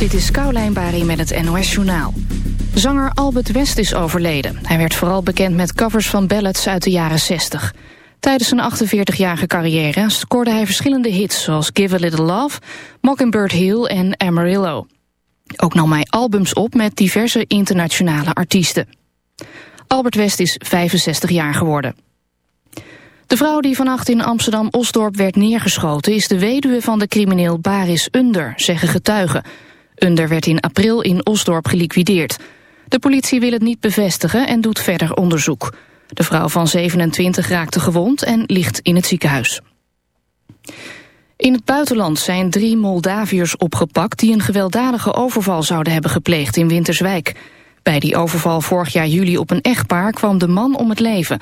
Dit is Caulijn Bari met het NOS Journaal. Zanger Albert West is overleden. Hij werd vooral bekend met covers van ballads uit de jaren 60. Tijdens zijn 48-jarige carrière scoorde hij verschillende hits... zoals Give a Little Love, Mockingbird Hill en Amarillo. Ook nam hij albums op met diverse internationale artiesten. Albert West is 65 jaar geworden. De vrouw die vannacht in Amsterdam-Osdorp werd neergeschoten... is de weduwe van de crimineel Baris Under, zeggen getuigen. Under werd in april in Osdorp geliquideerd. De politie wil het niet bevestigen en doet verder onderzoek. De vrouw van 27 raakte gewond en ligt in het ziekenhuis. In het buitenland zijn drie Moldaviërs opgepakt... die een gewelddadige overval zouden hebben gepleegd in Winterswijk. Bij die overval vorig jaar juli op een echtpaar kwam de man om het leven...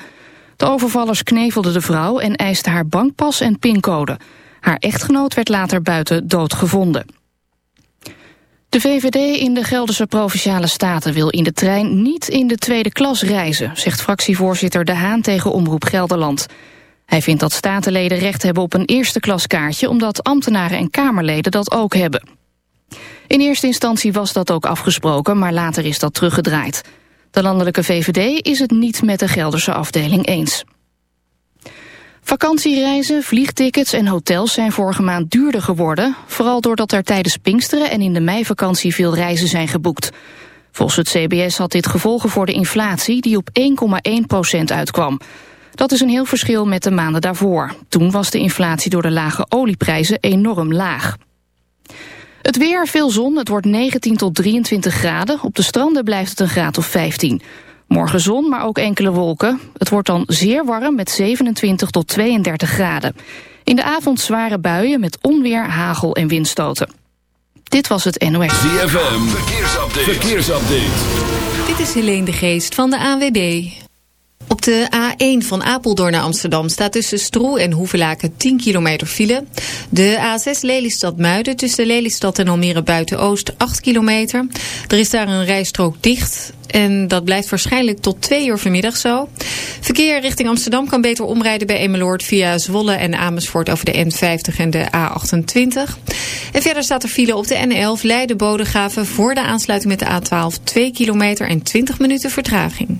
De overvallers knevelden de vrouw en eisten haar bankpas en pincode. Haar echtgenoot werd later buiten dood gevonden. De VVD in de Gelderse Provinciale Staten wil in de trein niet in de tweede klas reizen, zegt fractievoorzitter De Haan tegen Omroep Gelderland. Hij vindt dat statenleden recht hebben op een eerste klaskaartje omdat ambtenaren en Kamerleden dat ook hebben. In eerste instantie was dat ook afgesproken, maar later is dat teruggedraaid. De landelijke VVD is het niet met de Gelderse afdeling eens. Vakantiereizen, vliegtickets en hotels zijn vorige maand duurder geworden... vooral doordat er tijdens Pinksteren en in de meivakantie veel reizen zijn geboekt. Volgens het CBS had dit gevolgen voor de inflatie die op 1,1 procent uitkwam. Dat is een heel verschil met de maanden daarvoor. Toen was de inflatie door de lage olieprijzen enorm laag. Het weer, veel zon, het wordt 19 tot 23 graden. Op de stranden blijft het een graad of 15. Morgen zon, maar ook enkele wolken. Het wordt dan zeer warm met 27 tot 32 graden. In de avond zware buien met onweer, hagel en windstoten. Dit was het NOS. ZFM, verkeersupdate. verkeersupdate. Dit is Helene de Geest van de ANWB. Op de A1 van Apeldoorn naar Amsterdam staat tussen Stroe en Hoevelaken 10 kilometer file. De A6 Lelystad-Muiden tussen Lelystad en Almere Buiten-Oost 8 kilometer. Er is daar een rijstrook dicht en dat blijft waarschijnlijk tot 2 uur vanmiddag zo. Verkeer richting Amsterdam kan beter omrijden bij Emmeloord via Zwolle en Amersfoort over de N50 en de A28. En verder staat er file op de N11 Leiden-Bodegraven voor de aansluiting met de A12 2 kilometer en 20 minuten vertraging.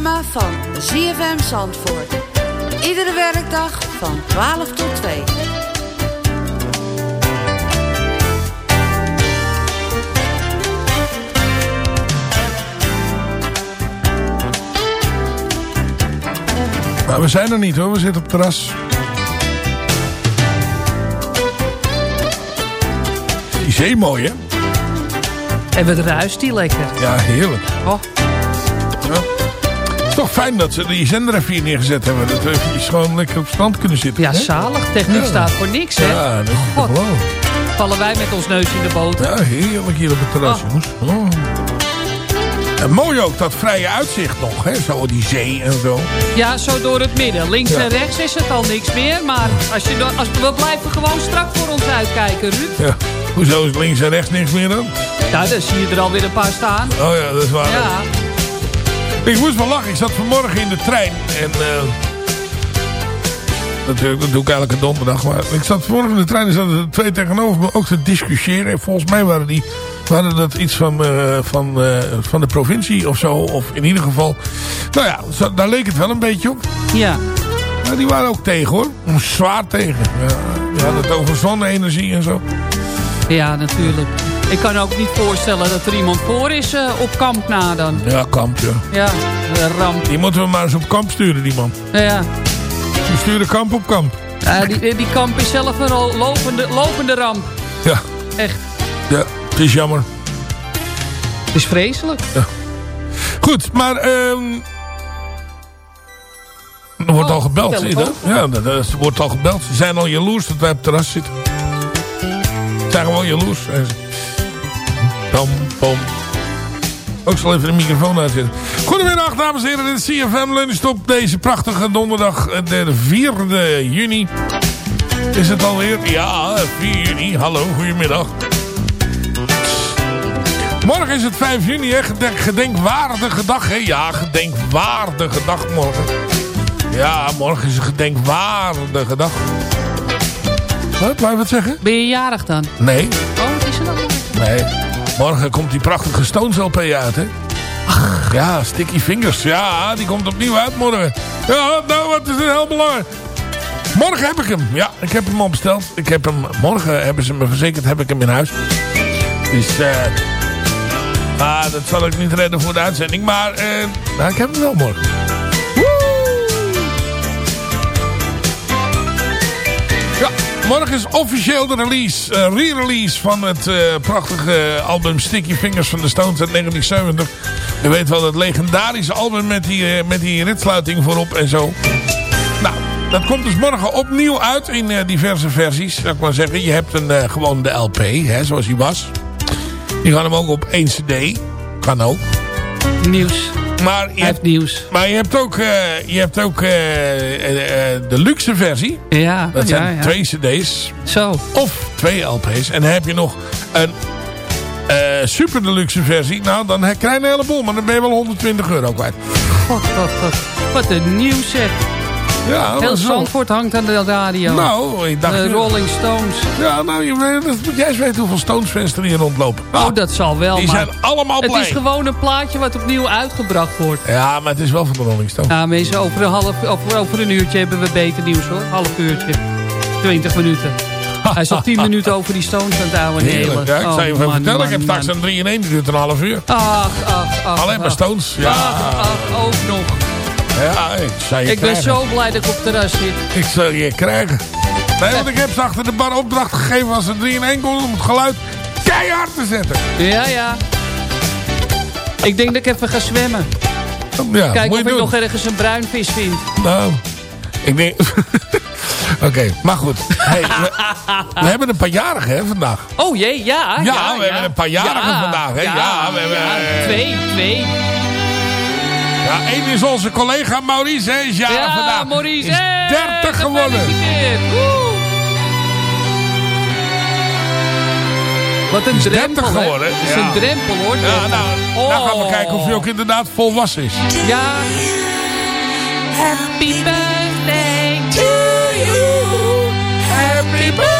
Lunchprogramma van ZFM Zandvoort. Iedere werkdag van 12 tot 2. Maar we zijn er niet hoor, we zitten op het terras. Die zee mooi hè? En wat ruist die lekker. Ja, heerlijk. Oh. Ja. Het is toch fijn dat ze die zender even hier neergezet hebben. Dat we eventjes gewoon lekker op strand kunnen zitten. Ja, hè? zalig. Techniek Ja. staat voor niks, hè? Ja, dat is God. Vallen wij met ons neus in de boter. Ja, heerlijk hier op het terras, Oh. jongens. Oh. En mooi ook dat vrije uitzicht nog, hè? Zo die zee en zo. Ja, zo door het midden. Links Ja. en rechts is het al niks meer. Maar als je, als, we blijven gewoon strak voor ons uitkijken, Ruud. Ja. Hoezo is links en rechts niks meer dan? Ja, dan zie je er alweer een paar staan. Oh ja, dat is waar. Ja, Ik moest wel lachen. Ik zat vanmorgen in de trein. En eh, natuurlijk, dat doe ik elke donderdag. Maar ik zat vanmorgen in de trein en zaten er twee tegenover me ook te discussiëren. En volgens mij waren, die, waren dat iets van, eh, van, eh, van de provincie of zo. Of in ieder geval... Nou ja, zo- daar leek het wel een beetje op. ja. Maar die waren ook tegen hoor. Zwaar tegen. Ja, die hadden het over zonne-energie en zo. ja, natuurlijk. Ik kan ook niet voorstellen dat er iemand voor is eh, op kamp na dan. Ja, kamp ja. Ja, ramp. Die moeten we maar eens op kamp sturen, die man. Ja, We sturen kamp op kamp. ja die, die kamp is zelf een lopende, lopende ramp. Ja, Echt. ja het is jammer. Het is vreselijk. Goed, maar... ehm er wordt Oh, al gebeld, zie je dat? Ja, er wordt al gebeld. Ze zijn al jaloers dat wij op het terras zitten. Ze zijn gewoon jaloers. Pom, pom. Ook zal even de microfoon uitzetten. Goedemiddag, dames en heren. Dit is CFM Lunch op deze prachtige donderdag, eh, de 4e juni. Is het alweer? Ja, 4 juni. Hallo, goedemiddag. Morgen is het 5 juni, hè? Gedenk, gedenkwaardige dag, hè? Ja, gedenkwaardige dag morgen. Ja, morgen is een gedenkwaardige dag. Wat, je wat zeggen? Ben je jarig dan? Nee, Oh, wat is er dan? nee. Morgen komt die prachtige Stones LP uit, hè? Ja, Sticky Fingers. Ja, die komt opnieuw uit morgen. Ja, nou, wat is het heel belangrijk. Morgen heb ik hem. Ja, ik heb hem al besteld. Ik heb hem, morgen hebben ze me verzekerd, heb ik hem in huis. Dus, eh... ah, dat zal ik niet redden voor de uitzending. Maar, eh... nou, ik heb hem wel morgen. Morgen is officieel de release, eh, re-release van het eh, prachtige album Sticky Fingers van de Stones uit 1970. Je weet wel, dat legendarische album met die, eh, met die ritsluiting voorop en zo. Nou, dat komt dus morgen opnieuw uit in diverse versies, zou ik maar zeggen. Je hebt een, gewoon de LP, hè, zoals hij was. Je kan hem ook op één cd, kan ook. Nieuws. Maar je hebt, nieuws. maar je hebt ook, eh, je hebt ook eh, eh, de luxe versie. Ja, Dat zijn ja. twee cd's. Zo. Of twee LP's. En dan heb je nog een eh, super deluxe versie. Nou, dan krijg je een heleboel. Maar dan ben je wel 120 euro kwijt. God, god, god. Wat een nieuws zeg. Ja, Heel Zandvoort hangt aan de radio. Nou, ik dacht... de Rolling Stones. Ja, nou, je weet, dat moet jij eens weten hoeveel Stones fans er hier rondlopen. Oh, Nou, dat zal wel, die maar zijn allemaal het blij. is gewoon een plaatje wat opnieuw uitgebracht wordt. Ja, maar het is wel van de Rolling Stones. Nou mensen, over een, half, over, over een uurtje hebben we beter nieuws hoor. Half uurtje. 20 minuten. Hij is al 10 minuten over die Stones aan het oude Heerlijk. Ja, ik Oh, zou je even man, vertellen. man, ik heb straks een 3 in 1. Die duurt een half uur. Ach, ach, ach. Alleen maar. Stones. Ja, Ach, ach, ook nog. Ik zou je Ik ben zo blij dat ik op het terras zit. Ik zal je krijgen. Nee, want ik heb ze achter de bar opdracht gegeven als er 3 in 1 komt om het geluid keihard te zetten. Ja, ja. Ik denk dat ik even ga zwemmen. Ja, Kijken moet of ik doen. nog ergens een bruinvis vind. Nou, ik denk... Oké, maar goed. Hey, we, we hebben een paar jarigen hè, vandaag. Oh jee, ja. Ja, Ja, we hebben een paar jarigen vandaag, hè? Ja, we hebben, Twee, twee. Ja, één is onze collega Maurice, hè, is ja, vandaag. Maurice. Is eh, 30 geworden. Wat een Is drempel, 30 hè? geworden, Dat is ja. een drempel, hoor. Ja, 30. nou, dan gaan we Oh. kijken of hij ook inderdaad volwassen is. Ja. Happy birthday to you. Happy birthday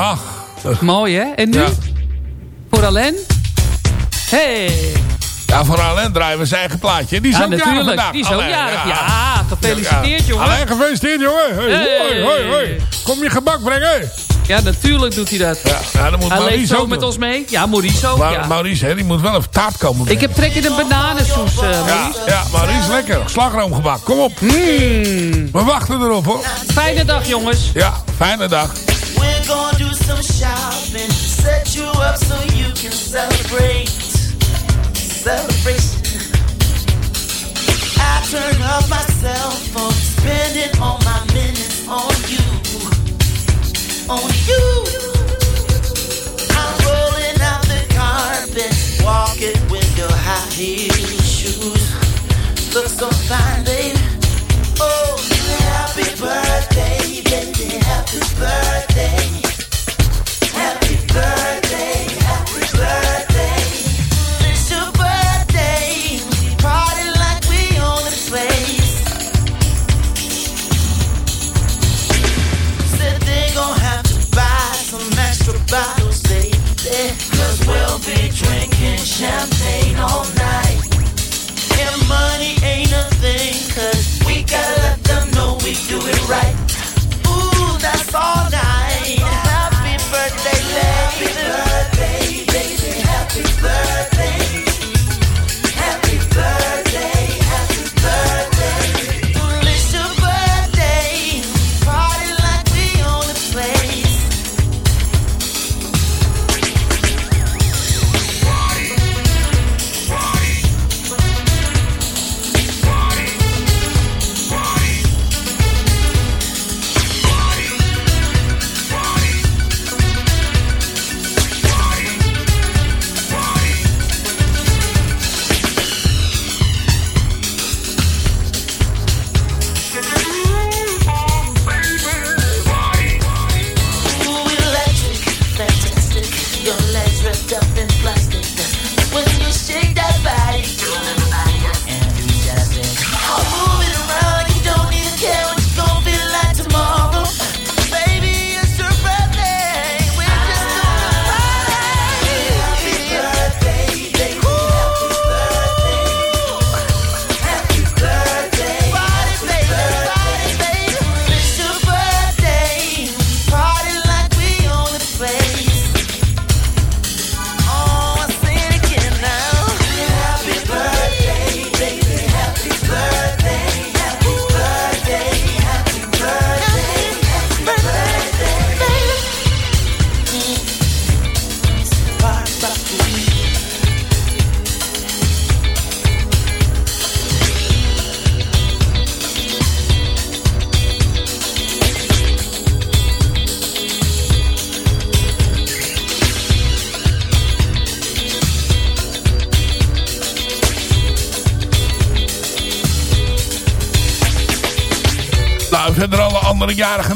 geweldig. Mooi, hè? En nu? Ja. Voor Alain? Hey. Ja, voor Alain draaien we zijn eigen plaatje. Die is Ja, ook jarig natuurlijk. vandaag. Die is ook Alain, jarig. Ja, gefeliciteerd, jongen. Alain, gefeliciteerd, jongen. Hey, Hey. hoi, hoi, hoi. Kom je gebak brengen. Ja, natuurlijk doet hij dat. Ja, ja, dan moet Hij leeft zo ook met doen. ons mee. Ja, Maurice ook. Ja. Maurice, hè, die moet wel even taart komen Ik brengen. heb trek in een bananensoes, eh, Ja, Maurice. ja, Maurice, lekker. Slagroomgebak, kom op. Hmm. We wachten erop, hoor. Fijne dag, jongens. Ja, fijne dag. Some shopping, set you up so you can celebrate. Celebration. I turn off my cell phone, spending all my minutes on you. On you. I'm rolling out the carpet, walking with your high heel shoes. Look so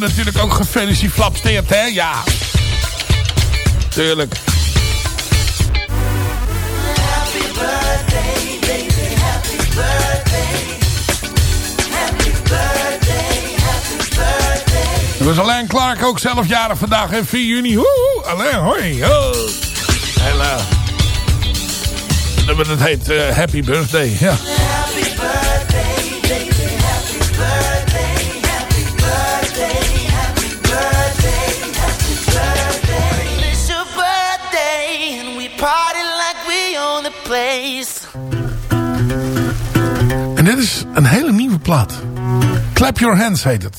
natuurlijk ook gefeliciteerd, hè? Ja. Tuurlijk. Happy birthday, baby. Happy birthday. Happy birthday. Happy birthday. Er was Alain Clark ook zelf jarig vandaag, hè? 4 juni. Woehoe, Alain, hoi. Ho. En, eh, dat heet eh, Happy Birthday, ja. Een hele nieuwe plaat. Clap Your Hands heet het.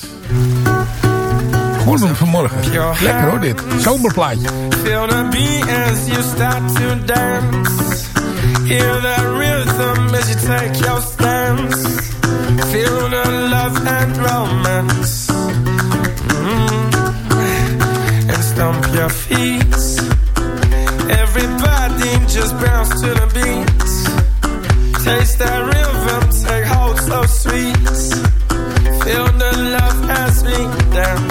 Hem vanmorgen. Lekker hoor dit. Zomerplaatje. Feel the beat as you start to dance. Hear the rhythm as you take your stance. Feel the love and romance. Mm. And stomp your feet. Everybody just bounce to the beat. Taste that rhythm, take hold so sweet. Feel the love as we dance.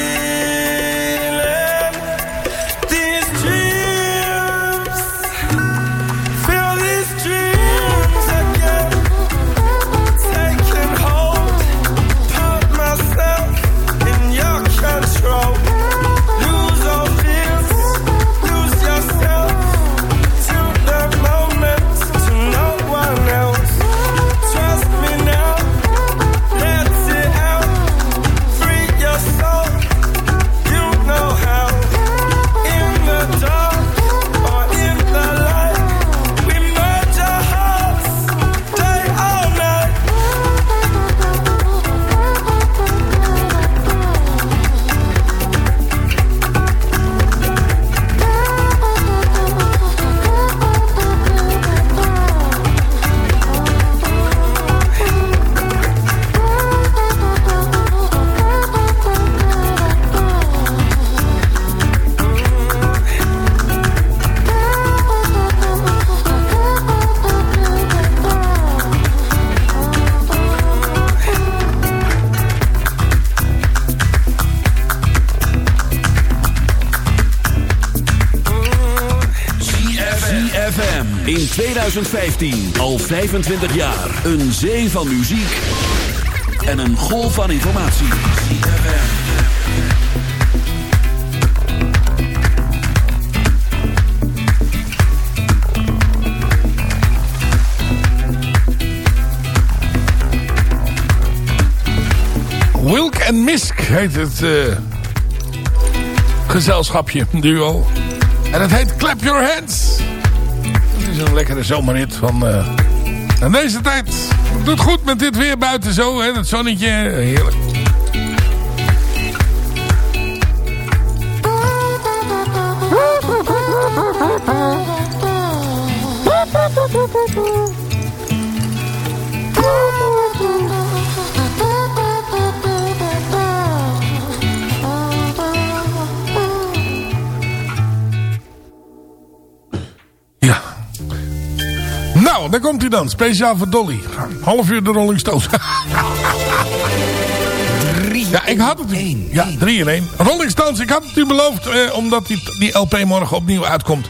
2015 al 25 jaar. Een zee van muziek en een golf van informatie. Wilk en Misk heet het eh, gezelschapje, duo. En het heet Clap Your Hands. Is een lekkere zomerhit van... eh deze tijd het doet goed met dit weer buiten zo, hè, het zonnetje. Heerlijk. Daar komt hij dan. Speciaal voor Dolly. Half uur de Rolling Stones. ja, ik had het u. Ja, 3 in 1. Rolling Stones, ik had het u beloofd, eh, omdat die, die LP morgen opnieuw uitkomt.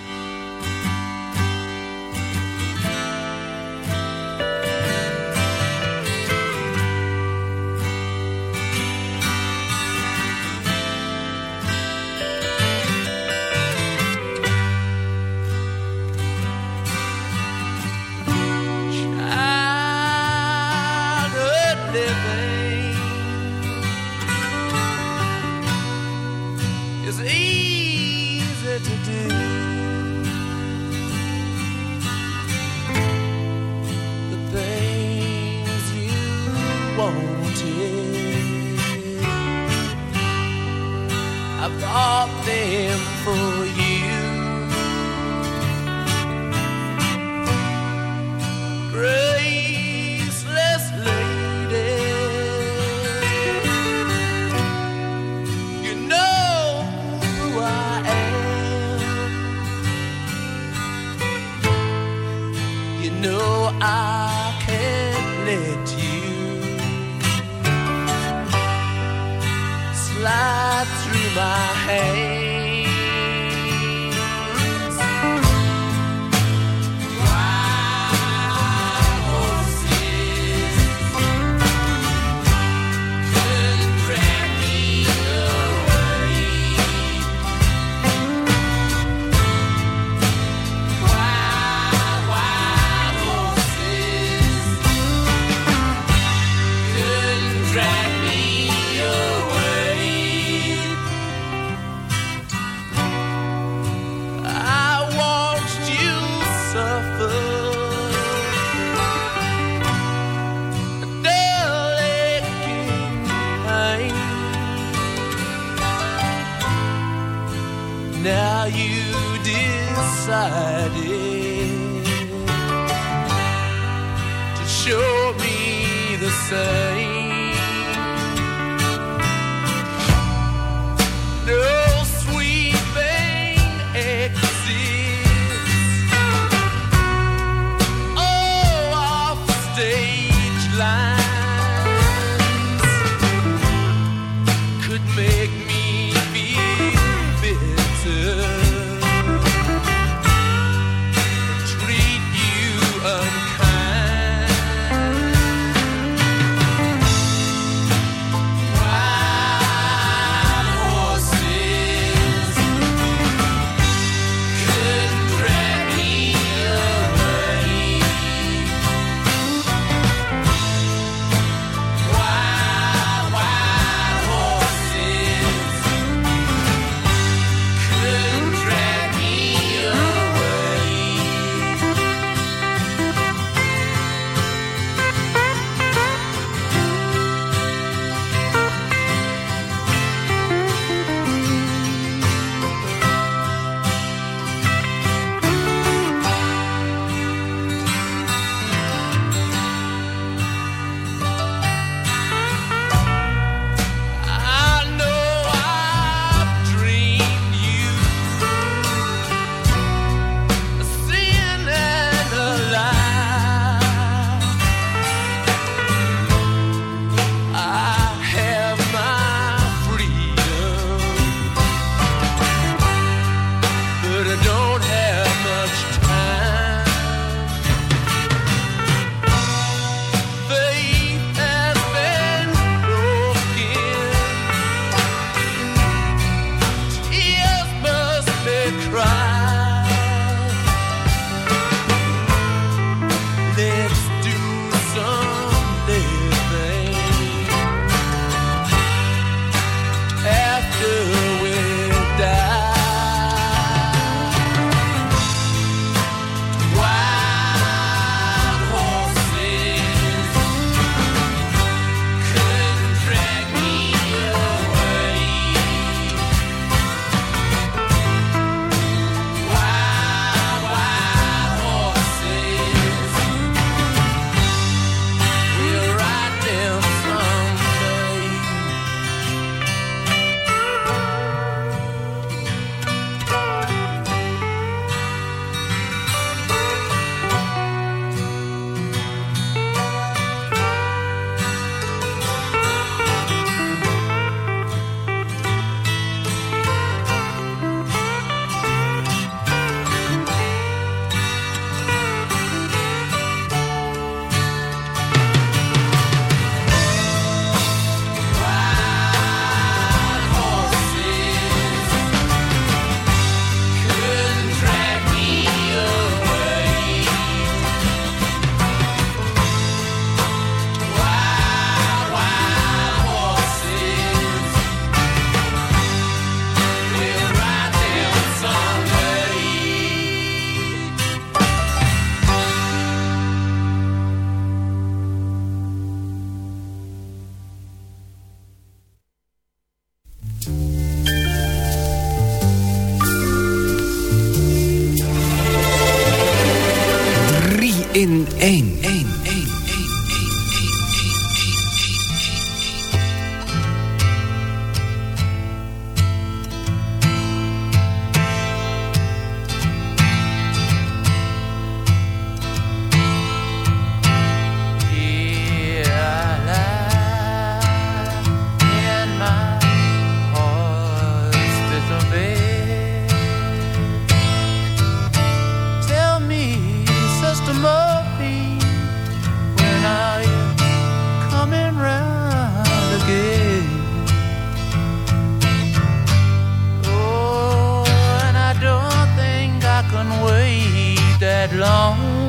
That long.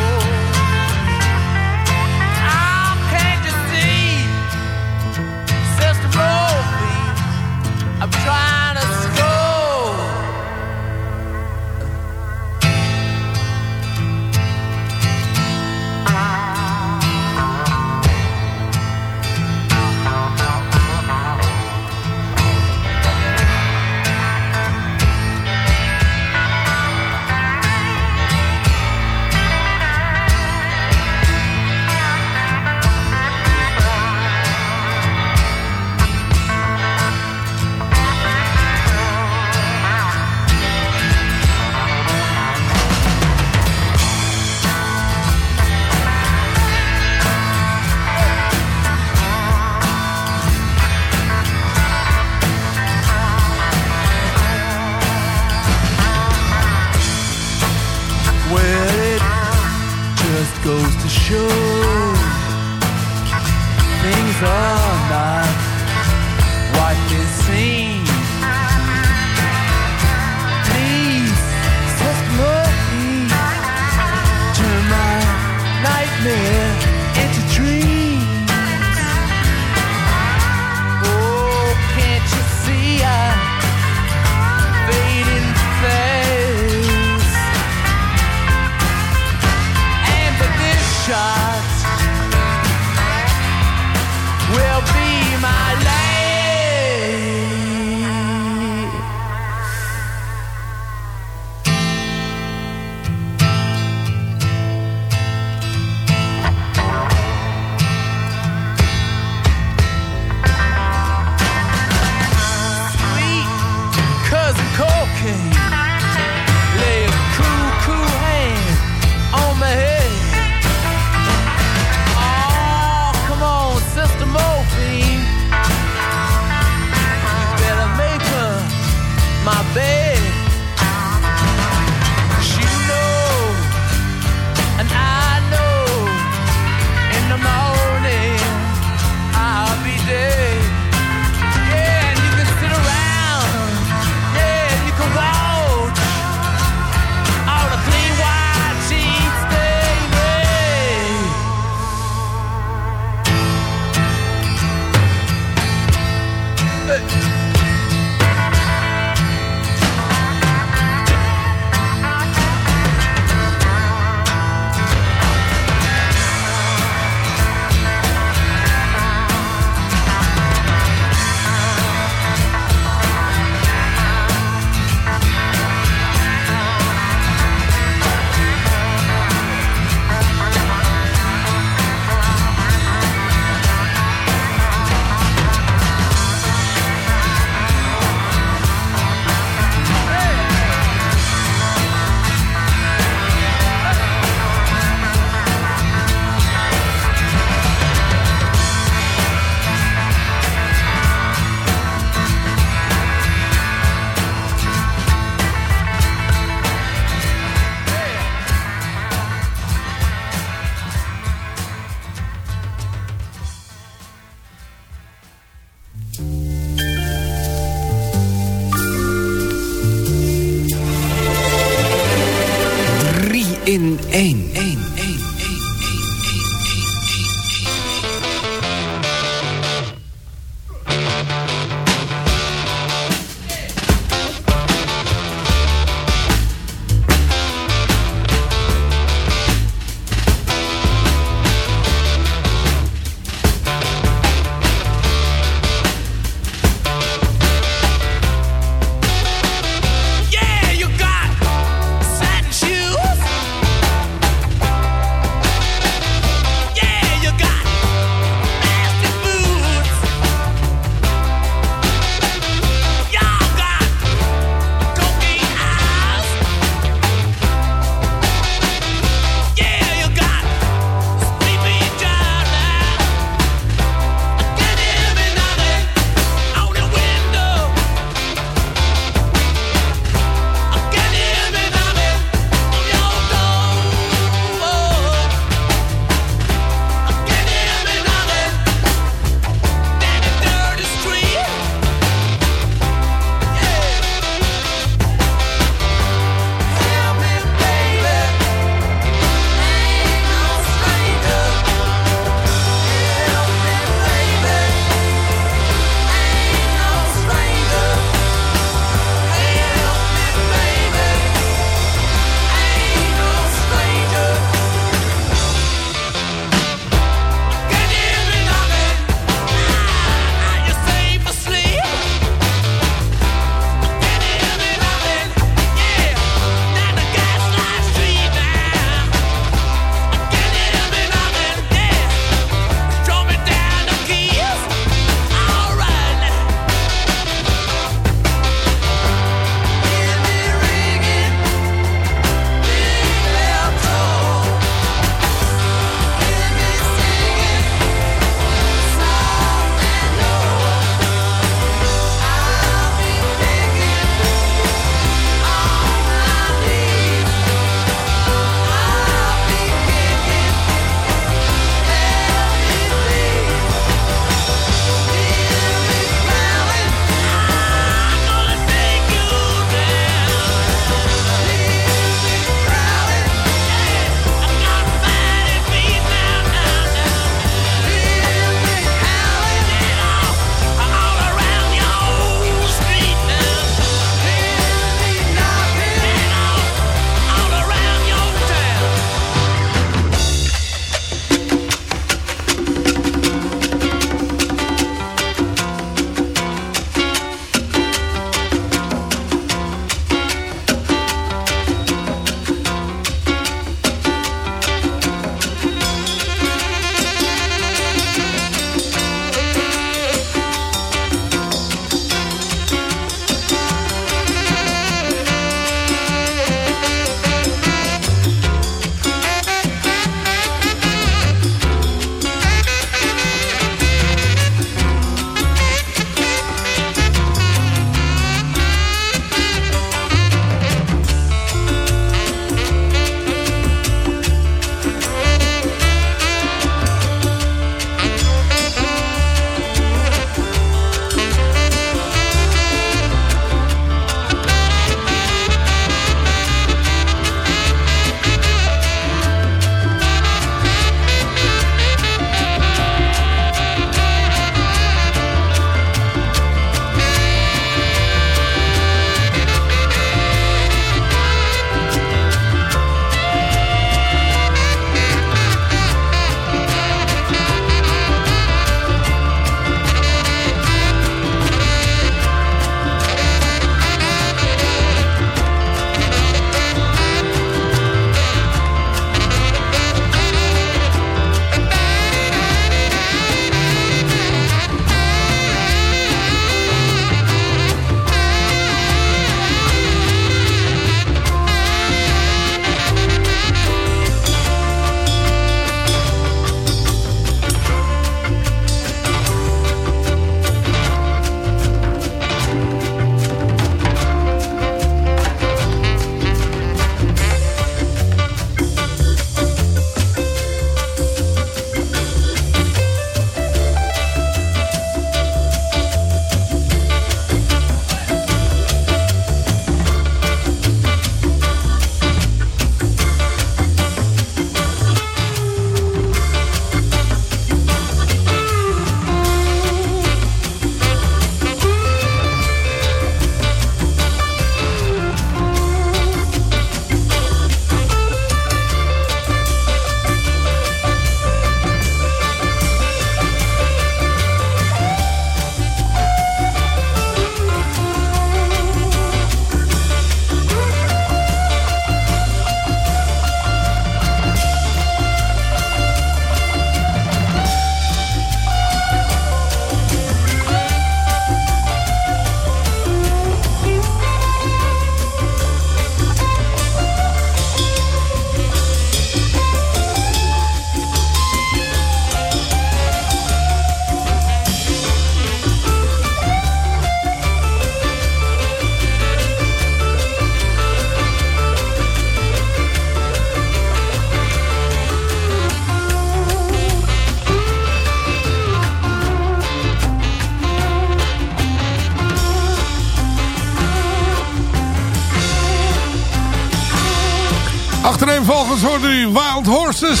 Achtereenvolgens hoorde u Wild Horses,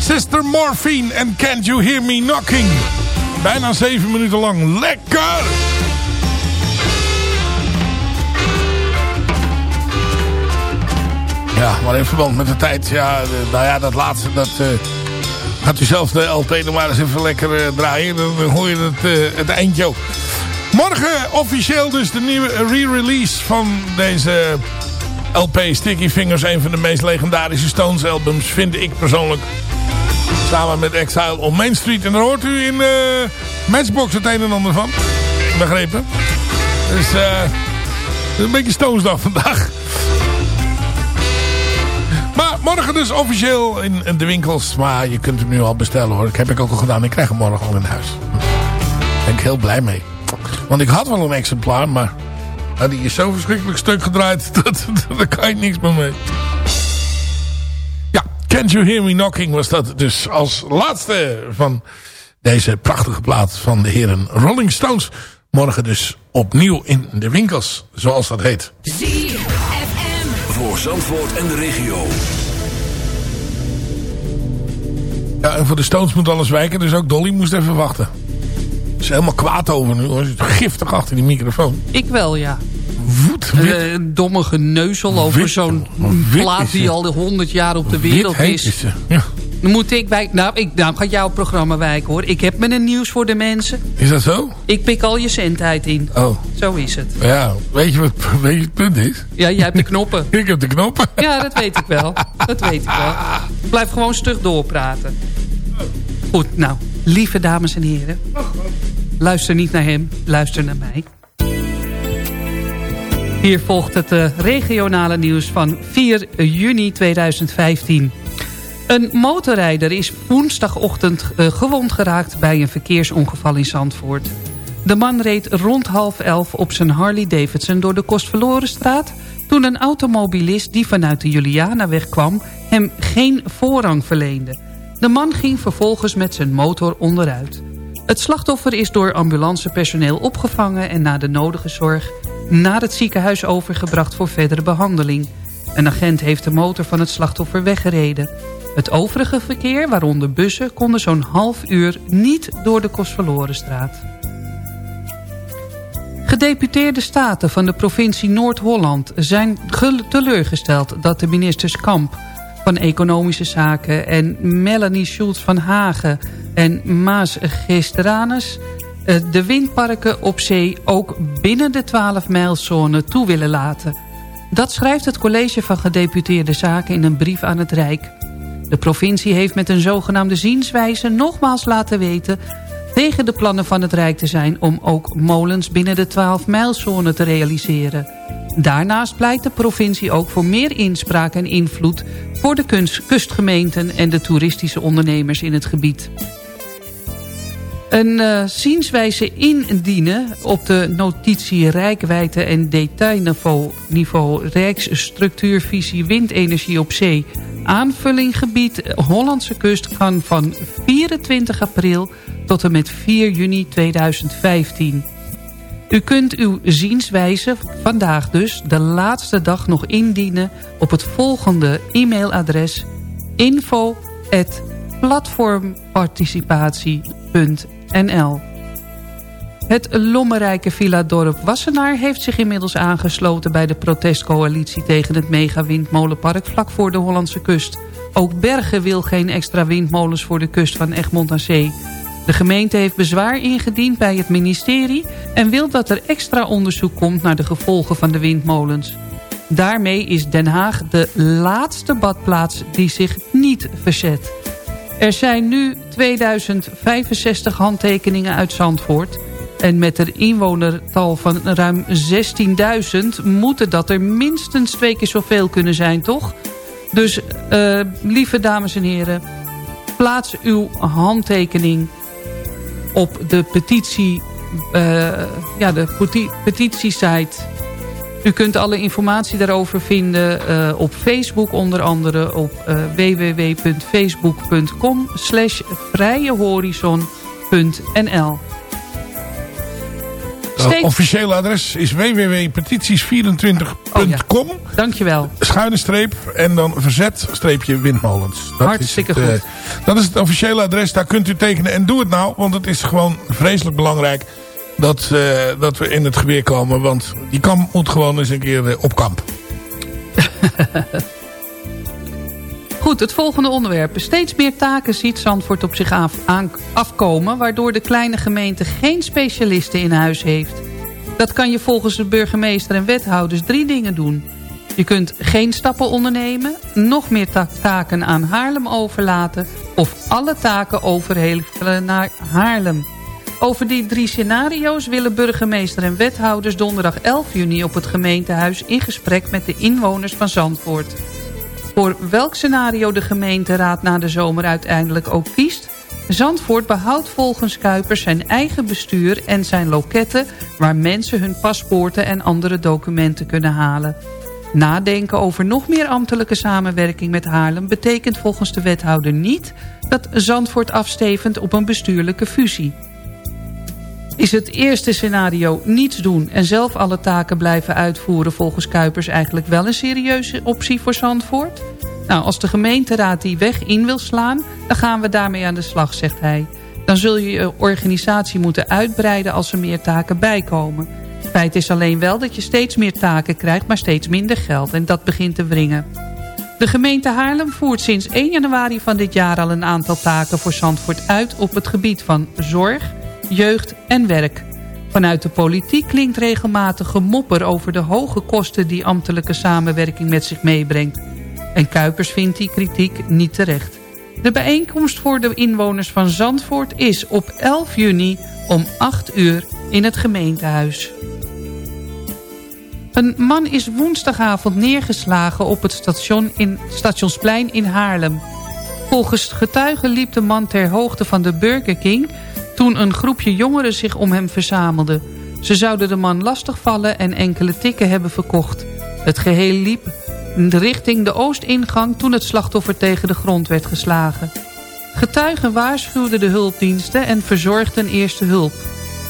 Sister Morphine en Can't You Hear Me Knocking. Bijna zeven minuten lang. Lekker! Ja, maar in verband met de tijd, ja, nou ja, dat laatste, dat uh, gaat u zelf de LP nog maar eens even lekker uh, draaien. Dan hoor je het, uh, het eindje. Morgen officieel dus de nieuwe re-release van deze LP Sticky Fingers. Een van de meest legendarische Stones albums, vind ik persoonlijk. Samen met Exile on Main Street. En daar hoort u in uh, Matchbox het een en ander van. Begrepen? Dus uh, een beetje Stones dag vandaag. Maar morgen dus officieel in, in, de winkels. Maar je kunt hem nu al bestellen hoor. Dat heb ik ook al gedaan. Ik krijg hem morgen al in huis. Daar ben ik heel blij mee. Want ik had wel een exemplaar, maar nou, die is zo verschrikkelijk stuk gedraaid. Dat, daar kan je niks meer mee. Ja, Can't You Hear Me Knocking was dat dus als laatste van deze prachtige plaat van de heren Rolling Stones. Morgen dus opnieuw in de winkels, zoals dat heet. ZFM voor Zandvoort en de regio. Ja, en voor de Stones moet alles wijken, dus ook Dolly moest even wachten is helemaal kwaad over nu. Hoor. Zit giftig achter die microfoon. Ik wel, ja. Woed, wit. Uh, een domme geneuzel over zo'n plaat die al honderd jaar op de wereld is. is ja. Dan moet ik wijken. Nou, ik, nou gaat jouw programma wijken hoor. Ik heb met een nieuws voor de mensen. Is dat zo? Ik pik al je centheid in. Oh. Zo is het. Ja, weet je wat, weet je het punt is? Ja, jij hebt de knoppen. ik heb de knoppen. Ja, dat weet ik wel. Dat weet ik wel. Blijf gewoon stug doorpraten. Goed, nou, lieve dames en heren. Luister niet naar hem, luister naar mij. Hier volgt het uh, regionale nieuws van 4 juni 2015. Een motorrijder is woensdagochtend uh, gewond geraakt bij een verkeersongeval in Zandvoort. De man reed rond half elf op zijn Harley Davidson door de Kostverlorenstraat... toen een automobilist die vanuit de Julianaweg kwam hem geen voorrang verleende. De man ging vervolgens met zijn motor onderuit. Het slachtoffer is door ambulancepersoneel opgevangen... en na de nodige zorg naar het ziekenhuis overgebracht voor verdere behandeling. Een agent heeft de motor van het slachtoffer weggereden. Het overige verkeer, waaronder bussen, konden zo'n half uur niet door de Kostverlorenstraat. Gedeputeerde staten van de provincie Noord-Holland zijn teleurgesteld dat de ministers Kamp van Economische Zaken en Melanie Schultz van Hagen en Maas Gesteranus eh, de windparken op zee ook binnen de 12-mijlzone toe willen laten. Dat schrijft het College van Gedeputeerde Zaken in een brief aan het Rijk. De provincie heeft met een zogenaamde zienswijze nogmaals laten weten... tegen de plannen van het Rijk te zijn om ook molens binnen de 12-mijlzone te realiseren. Daarnaast pleit de provincie ook voor meer inspraak en invloed... voor de kustgemeenten en de toeristische ondernemers in het gebied. Een uh, zienswijze indienen op de notitie rijkwijde en detailniveau niveau Rijksstructuurvisie windenergie op zee. Aanvulling gebied Hollandse kust kan van 24 april tot en met 4 juni 2015. U kunt uw zienswijze vandaag dus de laatste dag nog indienen op het volgende e-mailadres info platformparticipatie.nl Het lommerrijke Villa-dorp Wassenaar heeft zich inmiddels aangesloten... bij de protestcoalitie tegen het mega-windmolenpark vlak voor de Hollandse kust. Ook Bergen wil geen extra windmolens voor de kust van Egmond aan Zee. De gemeente heeft bezwaar ingediend bij het ministerie... en wil dat er extra onderzoek komt naar de gevolgen van de windmolens. Daarmee is Den Haag de laatste badplaats die zich niet verzet. Er zijn nu 2065 handtekeningen uit Zandvoort... En met een inwonertal van ruim 16.000 moeten dat er minstens twee keer zoveel kunnen zijn, toch? Dus, uh, lieve dames en heren, plaats uw handtekening op de petitie, uh, ja, de petitiesite. U kunt alle informatie daarover vinden uh, op Facebook onder andere op uh, www.facebook.com slash vrijehorizon.nl Het officiële adres is www.petities24.com. Oh, Dankjewel. Schuine streep en dan verzet streepje windmolens. Dat Hartstikke is het, goed. dat is het officiële adres. Daar kunt u tekenen. En doe het nou, want het is gewoon vreselijk belangrijk dat, dat we in het geweer komen. Want die kamp moet gewoon eens een keer op kamp. Goed, het volgende onderwerp. Steeds meer taken ziet Zandvoort op zich af, afkomen... waardoor de kleine gemeente geen specialisten in huis heeft. Dat kan je volgens de burgemeester en wethouders drie dingen doen. Je kunt geen stappen ondernemen, nog meer ta taken aan Haarlem overlaten... of alle taken overhevelen naar Haarlem. Over die drie scenario's willen burgemeester en wethouders donderdag 11 juni op het gemeentehuis in gesprek met de inwoners van Zandvoort. Voor welk scenario de gemeenteraad na de zomer uiteindelijk ook kiest... Zandvoort behoudt volgens Kuipers zijn eigen bestuur en zijn loketten... waar mensen hun paspoorten en andere documenten kunnen halen. Nadenken over nog meer ambtelijke samenwerking met Haarlem... betekent volgens de wethouder niet dat Zandvoort afstevend op een bestuurlijke fusie is het eerste scenario niets doen en zelf alle taken blijven uitvoeren... volgens Kuipers eigenlijk wel een serieuze optie voor Zandvoort? Nou, als de gemeenteraad die weg in wil slaan, dan gaan we daarmee aan de slag, zegt hij. Dan zul je je organisatie moeten uitbreiden als er meer taken bijkomen. Feit is alleen wel dat je steeds meer taken krijgt, maar steeds minder geld. En dat begint te wringen. De gemeente Haarlem voert sinds 1 januari van dit jaar al een aantal taken voor Zandvoort uit... op het gebied van zorg, jeugd en werk. Vanuit de politiek klinkt regelmatig gemopper over de hoge kosten die ambtelijke samenwerking met zich meebrengt. En Kuipers vindt die kritiek niet terecht. De bijeenkomst voor de inwoners van Zandvoort is op 11 juni om 8 uur in het gemeentehuis. Een man is woensdagavond neergeslagen op het station in, stationsplein in Haarlem. Volgens getuigen liep de man ter hoogte van de Burger King toen een groepje jongeren zich om hem verzamelde. Ze zouden de man lastigvallen en enkele tikken hebben verkocht. Het geheel liep richting de oostingang toen het slachtoffer tegen de grond werd geslagen. Getuigen waarschuwden de hulpdiensten en verzorgden eerste hulp.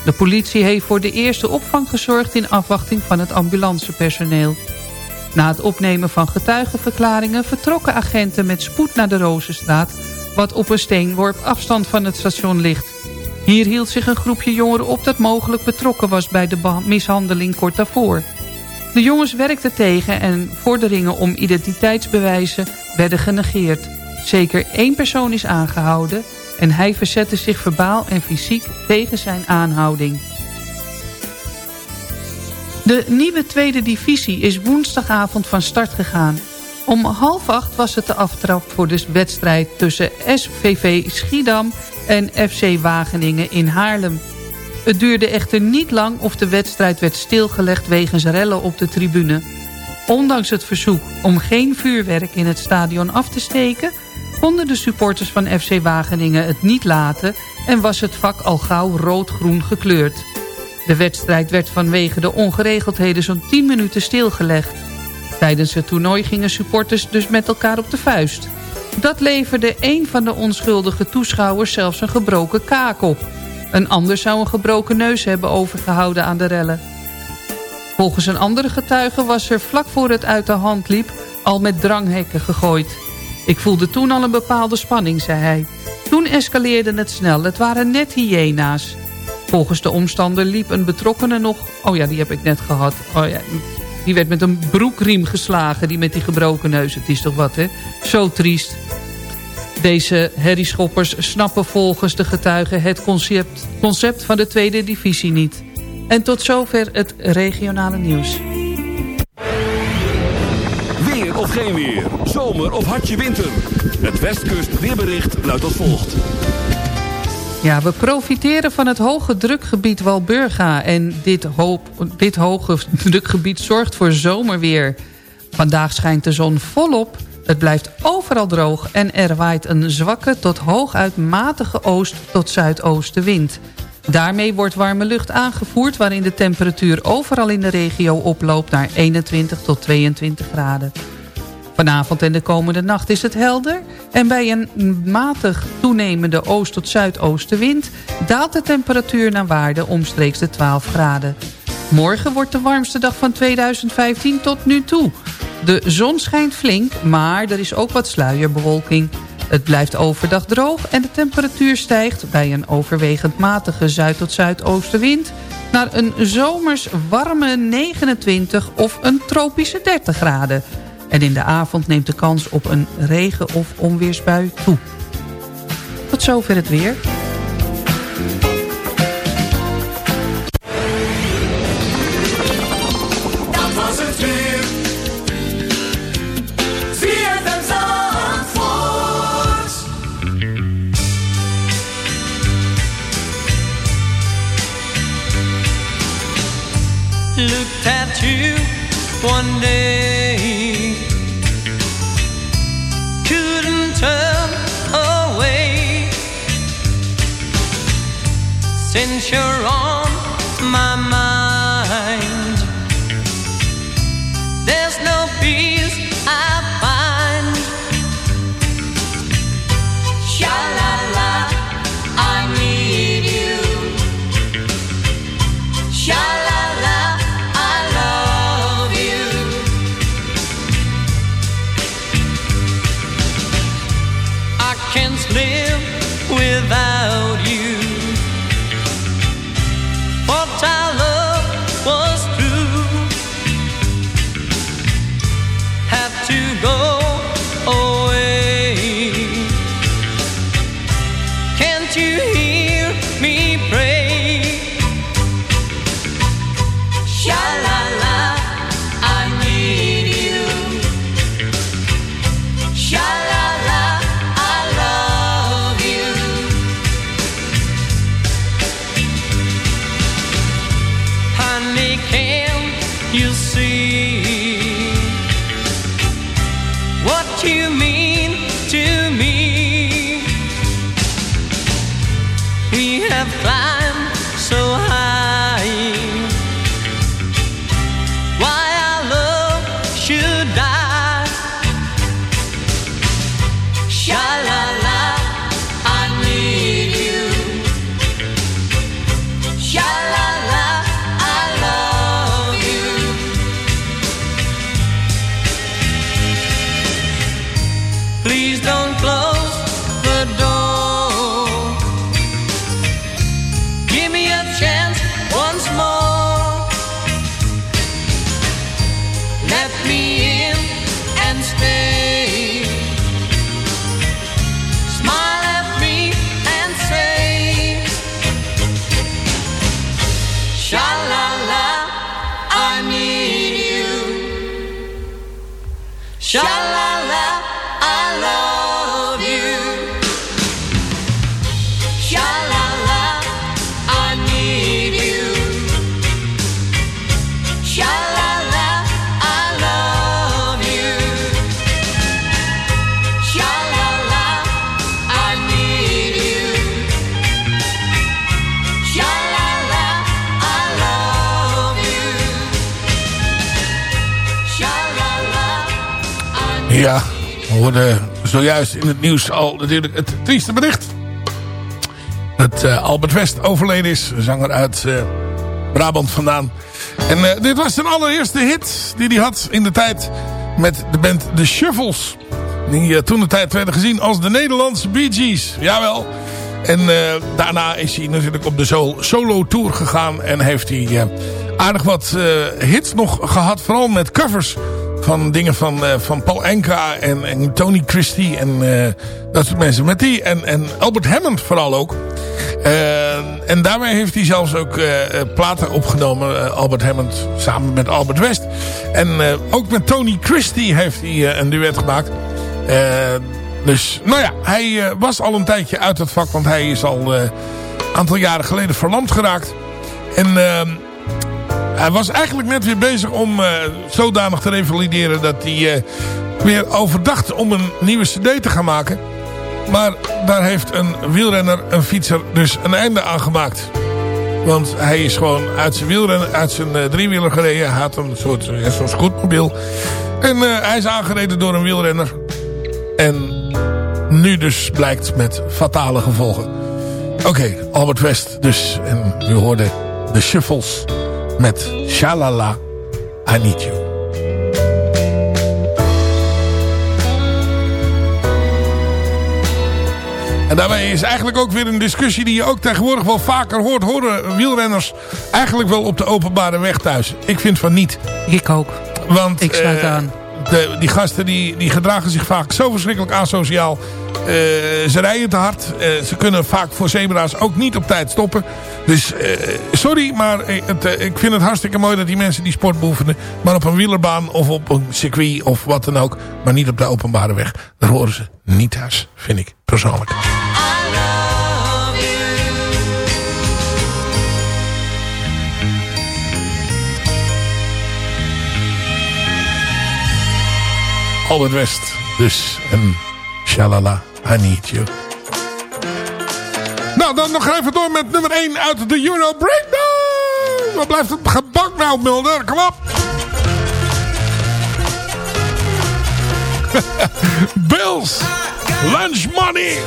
De politie heeft voor de eerste opvang gezorgd in afwachting van het ambulancepersoneel. Na het opnemen van getuigenverklaringen vertrokken agenten met spoed naar de Rozenstraat... wat op een steenworp afstand van het station ligt. Hier hield zich een groepje jongeren op dat mogelijk betrokken was bij de mishandeling kort daarvoor. De jongens werkten tegen en vorderingen om identiteitsbewijzen werden genegeerd. Zeker één persoon is aangehouden en hij verzette zich verbaal en fysiek tegen zijn aanhouding. De nieuwe tweede divisie is woensdagavond van start gegaan. Om half acht was het de aftrap voor de wedstrijd tussen SVV Schiedam en FC Wageningen in Haarlem. Het duurde echter niet lang of de wedstrijd werd stilgelegd wegens rellen op de tribune. Ondanks het verzoek om geen vuurwerk in het stadion af te steken... konden de supporters van FC Wageningen het niet laten... en was het vak al gauw rood-groen gekleurd. De wedstrijd werd vanwege de ongeregeldheden zo'n 10 minuten stilgelegd. Tijdens het toernooi gingen supporters dus met elkaar op de vuist... Dat leverde een van de onschuldige toeschouwers zelfs een gebroken kaak op. Een ander zou een gebroken neus hebben overgehouden aan de rellen. Volgens een andere getuige was er vlak voor het uit de hand liep... al met dranghekken gegooid. Ik voelde toen al een bepaalde spanning, zei hij. Toen escaleerde het snel. Het waren net hyena's. Volgens de omstander liep een betrokkene nog... Oh ja, die heb ik net gehad. Oh ja, die werd met een broekriem geslagen, die met die gebroken neus. Het is toch wat, hè? Zo triest. Deze herrieschoppers snappen volgens de getuigen het concept, concept van de tweede divisie niet. En tot zover het regionale nieuws. Weer of geen weer, zomer of hartje winter. Het Westkust weerbericht luidt als volgt. Ja, we profiteren van het hoge drukgebied Walburga. En dit, hoop, dit hoge drukgebied zorgt voor zomerweer. Vandaag schijnt de zon volop. Het blijft overal droog en er waait een zwakke tot hooguit matige oost tot zuidoostenwind. Daarmee wordt warme lucht aangevoerd waarin de temperatuur overal in de regio oploopt naar 21 tot 22 graden. Vanavond en de komende nacht is het helder En bij een matig toenemende oost- tot zuidoostenwind... daalt de temperatuur naar waarde omstreeks de 12 graden. Morgen wordt de warmste dag van 2015 tot nu toe. De zon schijnt flink, maar er is ook wat sluierbewolking. Het blijft overdag droog en de temperatuur stijgt... bij een overwegend matige zuid- tot zuidoostenwind... naar een zomers warme 29 of een tropische 30 graden. En in de avond neemt de kans op een regen- of onweersbui toe. Tot zover het weer. Since you're on my mind, there's no peace I find. Sha la la, I need you. Sha la la, I love you. I can't live without you. Ja, we hoorden zojuist in het nieuws al natuurlijk het trieste bericht. Dat eh, Albert West overleden is. Zanger uit eh, Brabant vandaan. En eh, dit was zijn allereerste hit die hij had in de tijd met de band The Shuffles. Die toen de tijd werden gezien als de Nederlandse Bee Gees. Jawel. En daarna is hij natuurlijk op de sol- solo tour gegaan. En heeft hij aardig wat hits nog gehad. Vooral met covers van dingen van, eh, van Paul Enka en, en Tony Christie en eh, dat soort mensen. Met die en, en Albert Hammond vooral ook. Eh, en daarmee heeft hij zelfs ook platen opgenomen. Albert Hammond samen met Albert West. En ook met Tony Christie heeft hij een duet gemaakt. Dus nou ja, hij was al een tijdje uit het vak. Want hij is al een aantal jaren geleden verlamd geraakt. En ehm, hij was eigenlijk net weer bezig om eh, zodanig te revalideren dat hij eh, weer overdacht om een nieuwe cd te gaan maken. Maar daar heeft een wielrenner, een fietser, dus een einde aan gemaakt. Want hij is gewoon uit zijn, wielrennen, uit zijn eh, driewieler gereden. Hij had een soort uh, zo'n scootmobiel. En eh, hij is aangereden door een wielrenner. En nu dus blijkt met fatale gevolgen. Oké, Albert West dus. En u hoorde de Shuffles met Shalala, I Need You. En daarbij is eigenlijk ook weer een discussie die je ook tegenwoordig wel vaker hoort. Horen wielrenners eigenlijk wel op de openbare weg thuis? Ik vind van niet. Ik ook. Want Ik sluit eh, aan. De, die gasten die, die gedragen zich vaak zo verschrikkelijk asociaal. Eh, ze rijden te hard. Eh, ze kunnen vaak voor zebra's ook niet op tijd stoppen. Dus eh, sorry, maar eh, het, eh, ik vind het hartstikke mooi dat die mensen die sport beoefenen. Maar op een wielerbaan of op een circuit of wat dan ook. Maar niet op de openbare weg. Daar horen ze niet thuis, vind ik persoonlijk. Albert West. Dus en Shalala, I Need You. Nou, dan nog even door met nummer 1 uit de Euro Breakdown. Waar blijft het gebak nou, Mulder? Kom op. Bills. Lunch money.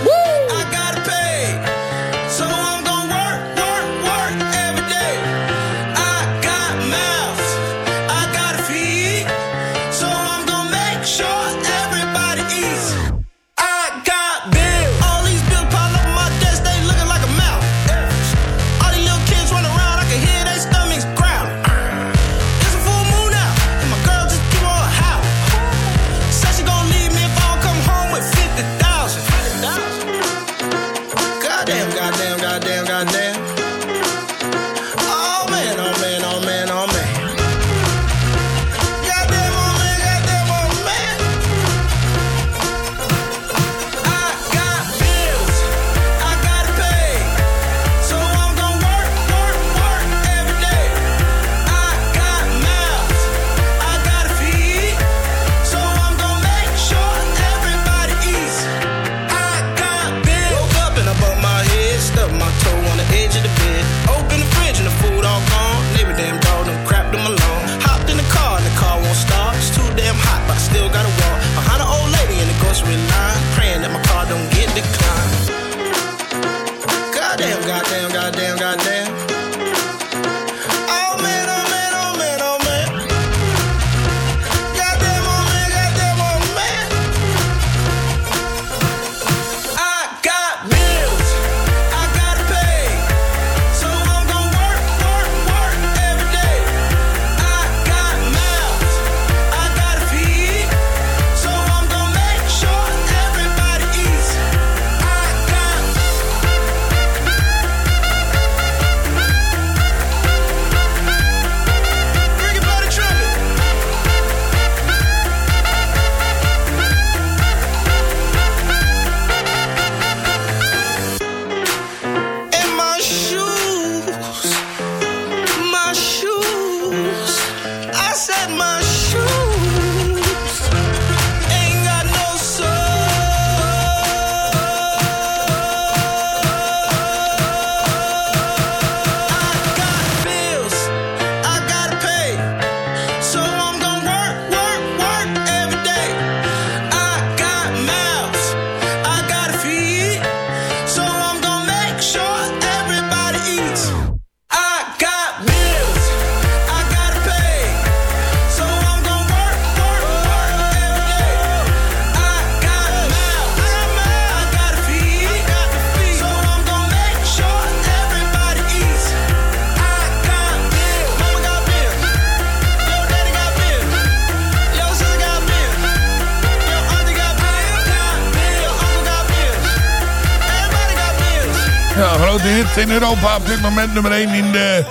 Grote hit in Europa op dit moment nummer 1 in de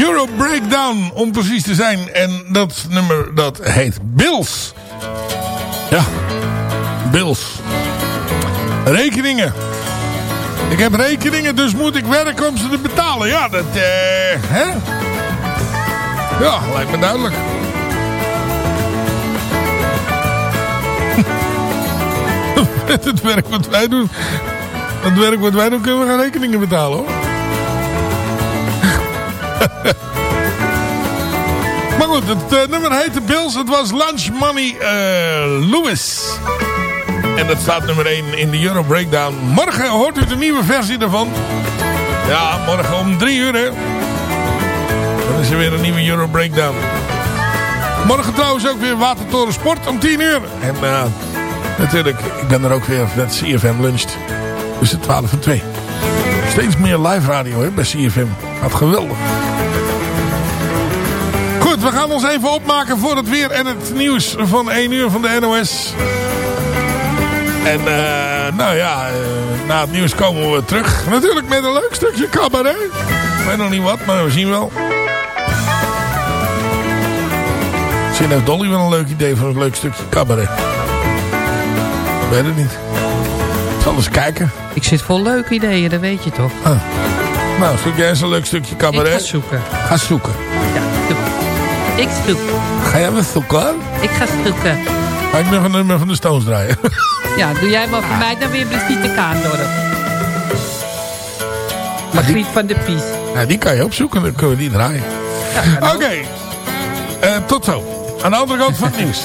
Euro Breakdown, om precies te zijn. En dat nummer, dat heet Bills. Ja, Bills. Rekeningen. Ik heb rekeningen, dus moet ik werken om ze te betalen. Ja, dat, eh, hè? Ja, lijkt me duidelijk. Met het werk wat wij doen. Het werk wat wij doen kunnen we gaan rekeningen betalen hoor. maar goed, het eh, nummer heette Bills. Het was Lunch Money eh, Lewis. En dat staat nummer 1 in de Euro Breakdown. Morgen hoort u de nieuwe versie ervan. Ja, morgen om 3 uur hè. Dan is er weer een nieuwe Euro Breakdown. Morgen trouwens ook weer Watertoren Sport om 10 uur. En uh, natuurlijk, ik ben er ook weer met CFM luncht. Tussen 12 en 2. Steeds meer live radio hè, bij CFM. Gaat geweldig. Goed, we gaan ons even opmaken voor het weer en het nieuws van 1 uur van de NOS. En uh, nou ja, uh, na het nieuws komen we terug. Natuurlijk met een leuk stukje cabaret. Ik weet nog niet wat, maar we zien wel. Misschien heeft Dolly wel een leuk idee voor een leuk stukje cabaret. Ik weet het niet. Ik zal eens kijken. Ik zit vol leuke ideeën, dat weet je toch? Ah. Nou, zoek jij eens een leuk stukje cabaret? Ik ga zoeken. Ga zoeken. Ja, zoek. Ik zoek. Ga jij wat zoeken? Ik ga zoeken. Ga ik nog een nummer van de Stones draaien? Ja, doe jij maar voor mij dan weer Brigitte Kaandorp. Margriet van de Pies. Ja, die kan je opzoeken, dan kunnen we die draaien. Ja, Oké, okay. uh, tot zo. Aan de andere kant van het nieuws.